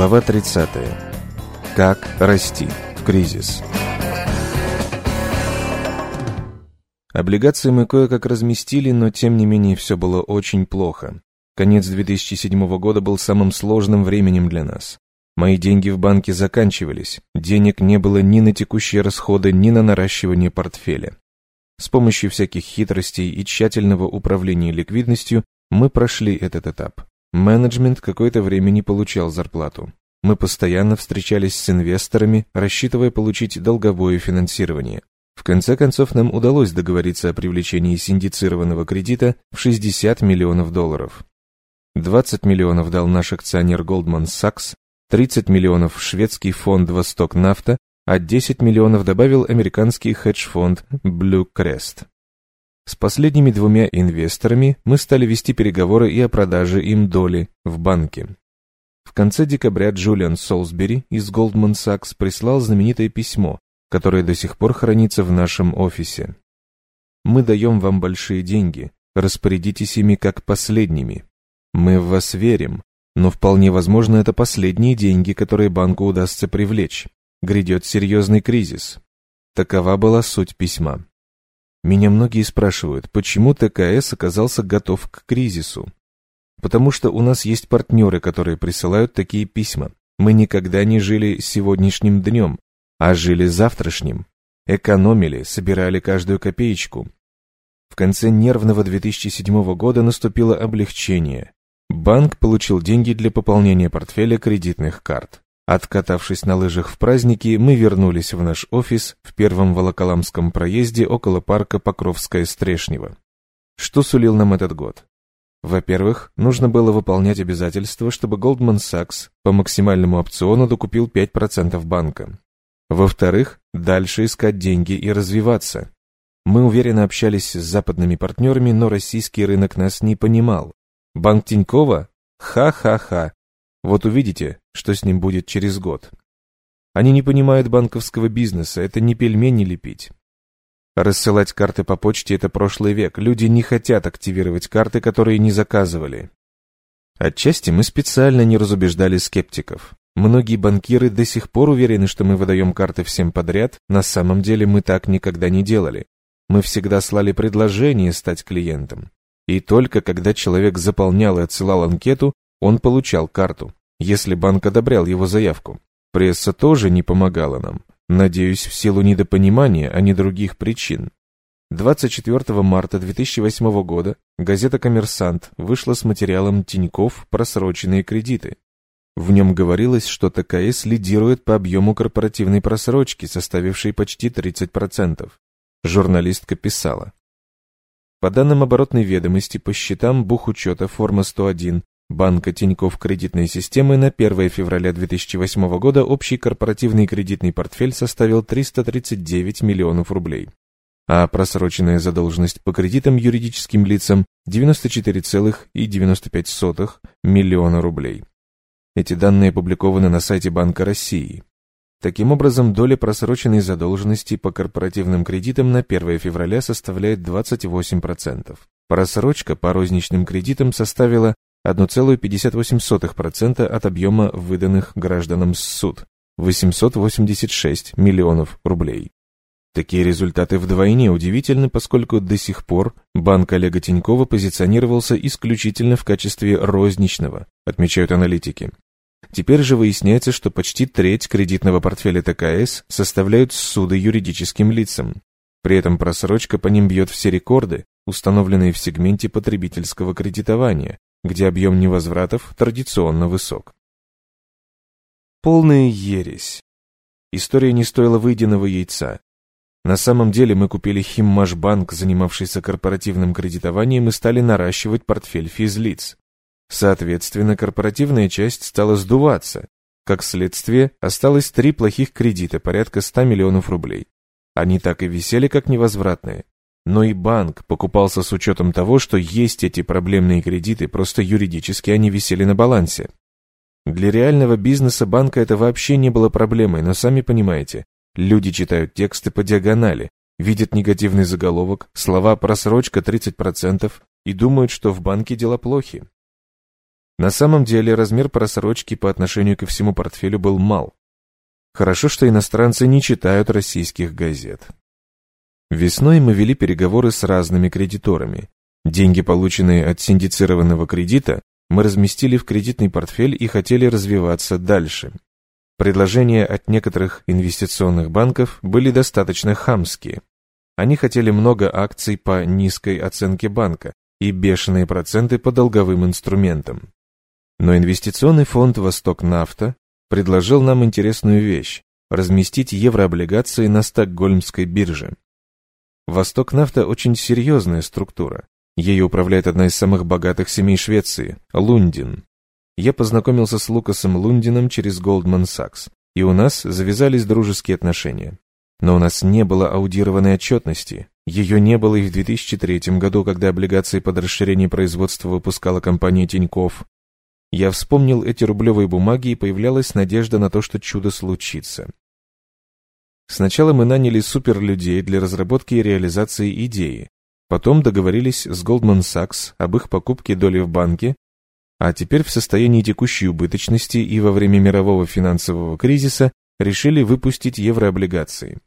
Глава 30. Как расти в кризис. Облигации мы кое-как разместили, но тем не менее все было очень плохо. Конец 2007 года был самым сложным временем для нас. Мои деньги в банке заканчивались, денег не было ни на текущие расходы, ни на наращивание портфеля. С помощью всяких хитростей и тщательного управления ликвидностью мы прошли этот этап. Менеджмент какое-то время не получал зарплату. Мы постоянно встречались с инвесторами, рассчитывая получить долговое финансирование. В конце концов, нам удалось договориться о привлечении синдицированного кредита в 60 миллионов долларов. 20 миллионов дал наш акционер Goldman Sachs, 30 миллионов шведский фонд «Восток Нафта», а 10 миллионов добавил американский хедж-фонд Blue Crest. С последними двумя инвесторами мы стали вести переговоры и о продаже им доли в банке. В конце декабря Джулиан Солсбери из Goldman Sachs прислал знаменитое письмо, которое до сих пор хранится в нашем офисе. «Мы даем вам большие деньги, распорядитесь ими как последними. Мы в вас верим, но вполне возможно это последние деньги, которые банку удастся привлечь. Грядет серьезный кризис». Такова была суть письма. Меня многие спрашивают, почему ТКС оказался готов к кризису. Потому что у нас есть партнеры, которые присылают такие письма. Мы никогда не жили сегодняшним днем, а жили завтрашним. Экономили, собирали каждую копеечку. В конце нервного 2007 года наступило облегчение. Банк получил деньги для пополнения портфеля кредитных карт. Откатавшись на лыжах в праздники, мы вернулись в наш офис в первом Волоколамском проезде около парка Покровская-Стрешнева. Что сулил нам этот год? Во-первых, нужно было выполнять обязательства, чтобы Goldman Sachs по максимальному опциону докупил 5% банка. Во-вторых, дальше искать деньги и развиваться. Мы уверенно общались с западными партнерами, но российский рынок нас не понимал. Банк Тинькова? Ха-ха-ха. Вот увидите, что с ним будет через год. Они не понимают банковского бизнеса, это не пельмени лепить. Рассылать карты по почте – это прошлый век. Люди не хотят активировать карты, которые не заказывали. Отчасти мы специально не разубеждали скептиков. Многие банкиры до сих пор уверены, что мы выдаем карты всем подряд, на самом деле мы так никогда не делали. Мы всегда слали предложение стать клиентом. И только когда человек заполнял и отсылал анкету, он получал карту, если банк одобрял его заявку. Пресса тоже не помогала нам. Надеюсь, в силу недопонимания, а не других причин. 24 марта 2008 года газета «Коммерсант» вышла с материалом Тиньков «Просроченные кредиты». В нем говорилось, что ТКС лидирует по объему корпоративной просрочки, составившей почти 30%. Журналистка писала. По данным оборотной ведомости по счетам бухучета форма 101 Банка Тинькофф кредитной системы на 1 февраля 2008 года общий корпоративный кредитный портфель составил 339 миллионов рублей, а просроченная задолженность по кредитам юридическим лицам 94,95 миллиона рублей. Эти данные опубликованы на сайте Банка России. Таким образом, доля просроченной задолженности по корпоративным кредитам на 1 февраля составляет 28%. Просрочка по розничным кредитам составила 1,58% от объема выданных гражданам суд – 886 миллионов рублей. Такие результаты вдвойне удивительны, поскольку до сих пор банк Олега Тинькова позиционировался исключительно в качестве розничного, отмечают аналитики. Теперь же выясняется, что почти треть кредитного портфеля ТКС составляют суды юридическим лицам. При этом просрочка по ним бьет все рекорды, установленные в сегменте потребительского кредитования, где объем невозвратов традиционно высок. Полная ересь. История не стоила выеденного яйца. На самом деле мы купили Химмашбанк, занимавшийся корпоративным кредитованием, и стали наращивать портфель физлиц. Соответственно, корпоративная часть стала сдуваться. Как следствие, осталось три плохих кредита, порядка 100 миллионов рублей. Они так и висели как невозвратные. Но и банк покупался с учетом того, что есть эти проблемные кредиты, просто юридически они висели на балансе. Для реального бизнеса банка это вообще не было проблемой, но сами понимаете, люди читают тексты по диагонали, видят негативный заголовок, слова «просрочка 30% и думают, что в банке дела плохи. На самом деле размер просрочки по отношению ко всему портфелю был мал. Хорошо, что иностранцы не читают российских газет. Весной мы вели переговоры с разными кредиторами. Деньги, полученные от синдицированного кредита, мы разместили в кредитный портфель и хотели развиваться дальше. Предложения от некоторых инвестиционных банков были достаточно хамские. Они хотели много акций по низкой оценке банка и бешеные проценты по долговым инструментам. Но инвестиционный фонд «Восток Нафта» предложил нам интересную вещь – разместить еврооблигации на Стокгольмской бирже. «Восток Нафта» очень серьезная структура. Ею управляет одна из самых богатых семей Швеции – Лундин. Я познакомился с Лукасом Лундином через Goldman Sachs, и у нас завязались дружеские отношения. Но у нас не было аудированной отчетности. Ее не было и в 2003 году, когда облигации под расширение производства выпускала компания Тинькофф. Я вспомнил эти рублевые бумаги, и появлялась надежда на то, что чудо случится. Сначала мы наняли суперлюдей для разработки и реализации идеи, Потом договорились с Goldman Sachs об их покупке доли в банке, а теперь в состоянии текущей убыточности и во время мирового финансового кризиса решили выпустить еврооблигации.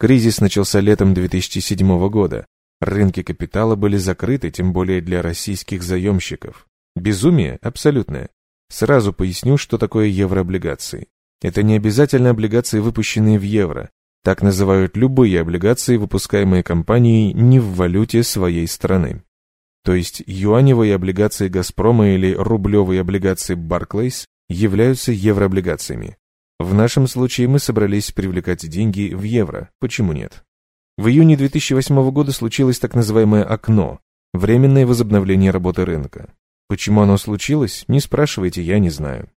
Кризис начался летом 2007 года. Рынки капитала были закрыты, тем более для российских заемщиков. Безумие абсолютное. Сразу поясню, что такое еврооблигации. Это не обязательно облигации, выпущенные в евро. Так называют любые облигации, выпускаемые компанией не в валюте своей страны. То есть юаневые облигации «Газпрома» или рублевые облигации «Барклейс» являются еврооблигациями. В нашем случае мы собрались привлекать деньги в евро. Почему нет? В июне 2008 года случилось так называемое «окно» – временное возобновление работы рынка. Почему оно случилось, не спрашивайте, я не знаю.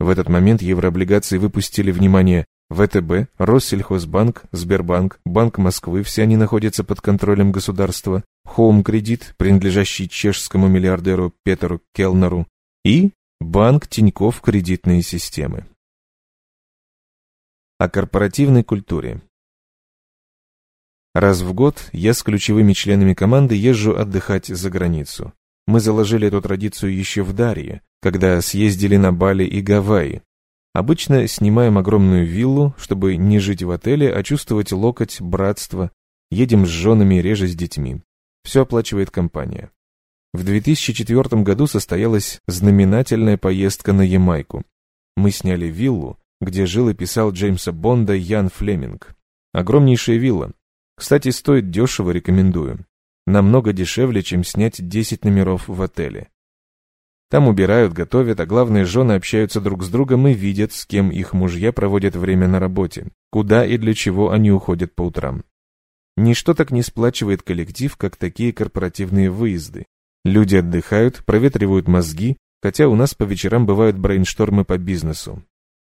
В этот момент еврооблигации выпустили, внимание, ВТБ, Россельхозбанк, Сбербанк, Банк Москвы, все они находятся под контролем государства, Хоум Кредит, принадлежащий чешскому миллиардеру Петеру Келнеру, и Банк Тинькофф кредитные системы. О корпоративной культуре. Раз в год я с ключевыми членами команды езжу отдыхать за границу. Мы заложили эту традицию еще в Дарье, когда съездили на Бали и Гавайи, Обычно снимаем огромную виллу, чтобы не жить в отеле, а чувствовать локоть, братство. Едем с женами, реже с детьми. Все оплачивает компания. В 2004 году состоялась знаменательная поездка на Ямайку. Мы сняли виллу, где жил и писал Джеймса Бонда Ян Флеминг. Огромнейшая вилла. Кстати, стоит дешево, рекомендую. Намного дешевле, чем снять 10 номеров в отеле. Там убирают, готовят, а главные жены общаются друг с другом и видят, с кем их мужья проводят время на работе, куда и для чего они уходят по утрам. Ничто так не сплачивает коллектив, как такие корпоративные выезды. Люди отдыхают, проветривают мозги, хотя у нас по вечерам бывают брейнштормы по бизнесу.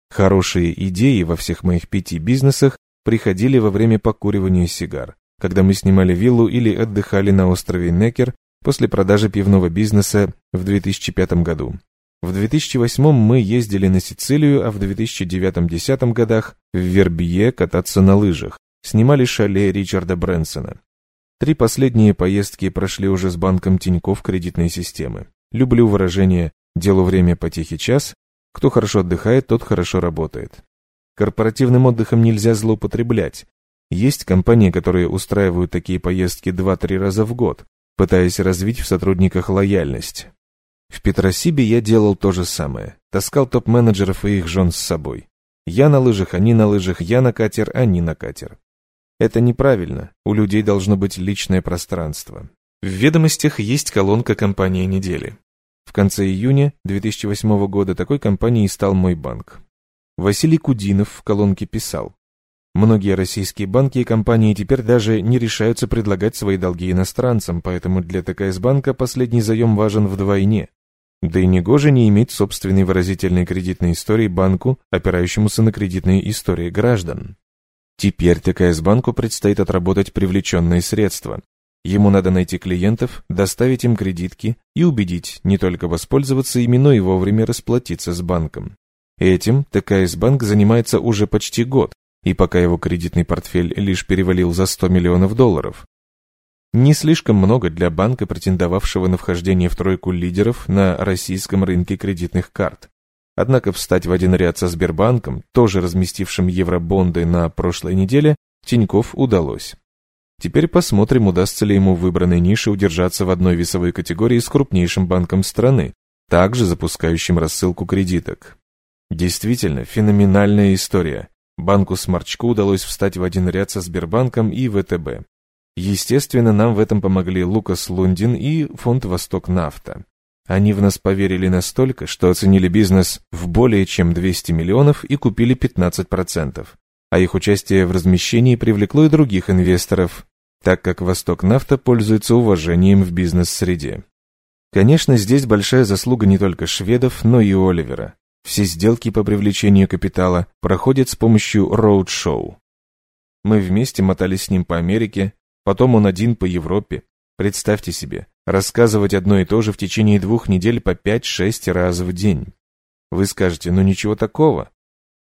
Хорошие идеи во всех моих пяти бизнесах приходили во время покуривания сигар, когда мы снимали виллу или отдыхали на острове Некер после продажи пивного бизнеса в 2005 году. В 2008 мы ездили на Сицилию, а в 2009-2010 годах в Вербье кататься на лыжах, снимали шале Ричарда Брэнсона. Три последние поездки прошли уже с банком Тинькофф кредитной системы. Люблю выражение «делу время потехи час», кто хорошо отдыхает, тот хорошо работает. Корпоративным отдыхом нельзя злоупотреблять. Есть компании, которые устраивают такие поездки 2-3 раза в год, пытаясь развить в сотрудниках лояльность. В Петросибе я делал то же самое. Таскал топ-менеджеров и их жен с собой. Я на лыжах, они на лыжах, я на катер, они на катер. Это неправильно. У людей должно быть личное пространство. В ведомостях есть колонка «Компания недели». В конце июня 2008 года такой компанией стал мой банк. Василий Кудинов в колонке писал Многие российские банки и компании теперь даже не решаются предлагать свои долги иностранцам, поэтому для ТКС банка последний заем важен вдвойне. Да и негоже не иметь собственной выразительной кредитной истории банку, опирающемуся на кредитные истории граждан. Теперь ТКС банку предстоит отработать привлеченные средства. Ему надо найти клиентов, доставить им кредитки и убедить не только воспользоваться ими, но и вовремя расплатиться с банком. Этим ТКС банк занимается уже почти год, и пока его кредитный портфель лишь перевалил за 100 миллионов долларов. Не слишком много для банка, претендовавшего на вхождение в тройку лидеров на российском рынке кредитных карт. Однако встать в один ряд со Сбербанком, тоже разместившим евробонды на прошлой неделе, Тиньков удалось. Теперь посмотрим, удастся ли ему в выбранной нише удержаться в одной весовой категории с крупнейшим банком страны, также запускающим рассылку кредиток. Действительно, феноменальная история. Банку Сморчку удалось встать в один ряд со Сбербанком и ВТБ. Естественно, нам в этом помогли Лукас Лундин и фонд «Восток Нафта». Они в нас поверили настолько, что оценили бизнес в более чем 200 миллионов и купили 15%. А их участие в размещении привлекло и других инвесторов, так как «Восток Нафта» пользуется уважением в бизнес-среде. Конечно, здесь большая заслуга не только шведов, но и Оливера. Все сделки по привлечению капитала проходят с помощью роуд-шоу. Мы вместе мотались с ним по Америке, потом он один по Европе. Представьте себе, рассказывать одно и то же в течение двух недель по 5-6 раз в день. Вы скажете, ну ничего такого.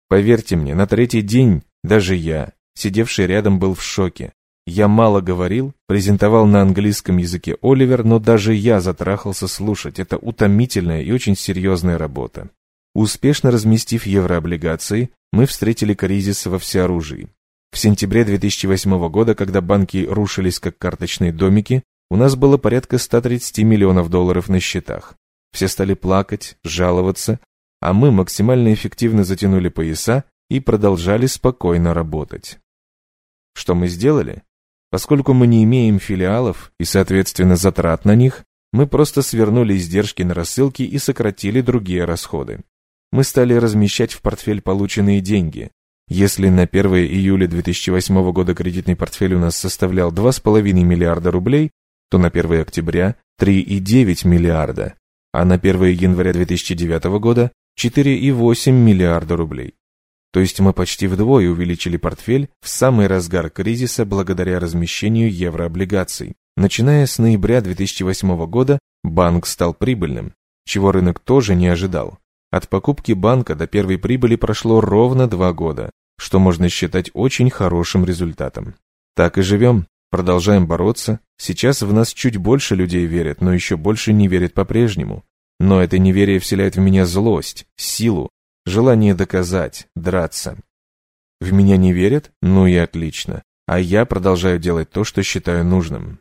Поверьте мне, на третий день даже я, сидевший рядом, был в шоке. Я мало говорил, презентовал на английском языке Оливер, но даже я затрахался слушать. Это утомительная и очень серьезная работа. Успешно разместив еврооблигации, мы встретили кризис во всеоружии. В сентябре 2008 года, когда банки рушились как карточные домики, у нас было порядка 130 миллионов долларов на счетах. Все стали плакать, жаловаться, а мы максимально эффективно затянули пояса и продолжали спокойно работать. Что мы сделали? Поскольку мы не имеем филиалов и, соответственно, затрат на них, мы просто свернули издержки на рассылки и сократили другие расходы. Мы стали размещать в портфель полученные деньги. Если на 1 июля 2008 года кредитный портфель у нас составлял 2,5 миллиарда рублей, то на 1 октября 3,9 миллиарда, а на 1 января 2009 года 4,8 миллиарда рублей. То есть мы почти вдвое увеличили портфель в самый разгар кризиса благодаря размещению еврооблигаций. Начиная с ноября 2008 года банк стал прибыльным, чего рынок тоже не ожидал. От покупки банка до первой прибыли прошло ровно два года, что можно считать очень хорошим результатом. Так и живем. Продолжаем бороться. Сейчас в нас чуть больше людей верят, но еще больше не верят по-прежнему. Но это неверие вселяет в меня злость, силу, желание доказать, драться. В меня не верят? Ну и отлично. А я продолжаю делать то, что считаю нужным.